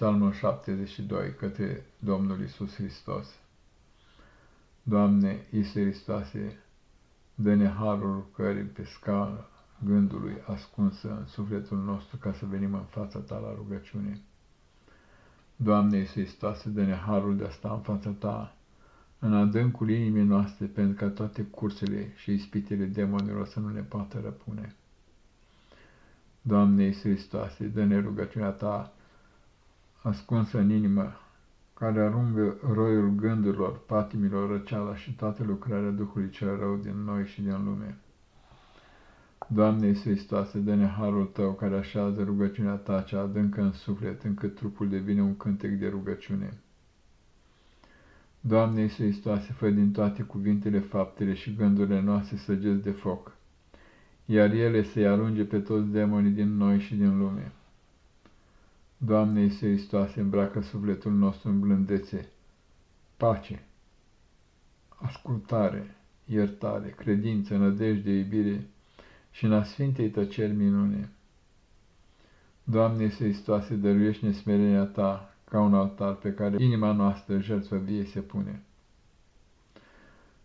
Psalmul 72 către Domnul Isus Hristos. Doamne, Iisus Hristoase, dă-ne harul cării pe scală gândului ascunsă în sufletul nostru ca să venim în fața Ta la rugăciune. Doamne Iisus Hristoase, dă-ne harul de a sta în fața Ta, în adâncul inimii noastre, pentru ca toate cursele și ispitele demonilor să nu ne poată răpune. Doamne Iisus Hristoase, dă-ne rugăciunea Ta, ascunsă în inimă, care arungă roiul gândurilor, patimilor, răceala și toată lucrarea Duhului cel rău din noi și din lume. Doamne Iisus Hristoase, dă-ne harul Tău care așează rugăciunea Ta cea adâncă în suflet, încât trupul devine un cântec de rugăciune. Doamne Iisus Hristoase, fă din toate cuvintele, faptele și gândurile noastre săgeți de foc, iar ele să-i arunge pe toți demonii din noi și din lume. Doamne Iisus Hristoase, îmbracă sufletul nostru în blândețe, pace, ascultare, iertare, credință, nădejde, iubire și în Sfintei tăceri minune. Doamne Iisus Hristoase, dăruiește-ne smerenia Ta ca un altar pe care inima noastră jertfă vie se pune.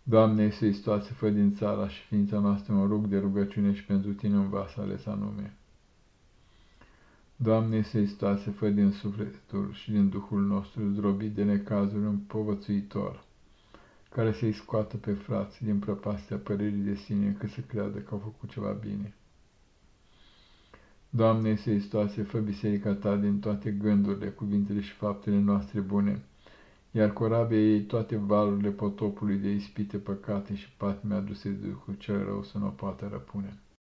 Doamne Iisus Hristoase, fă din țara și ființa noastră un rug de rugăciune și pentru Tine un vas ales anume. Doamne Hristoase, fă din sufletul și din Duhul nostru zdrobit de necazuri un povățuitor, care să-i scoată pe frați din prăpastia părerii de sine, că să creadă că au făcut ceva bine. Doamne Hristoase, fă biserica Ta din toate gândurile, cuvintele și faptele noastre bune, iar corabia ei toate valurile potopului de ispite, păcate și patime aduse de Duhul cel rău să nu o poată răpune.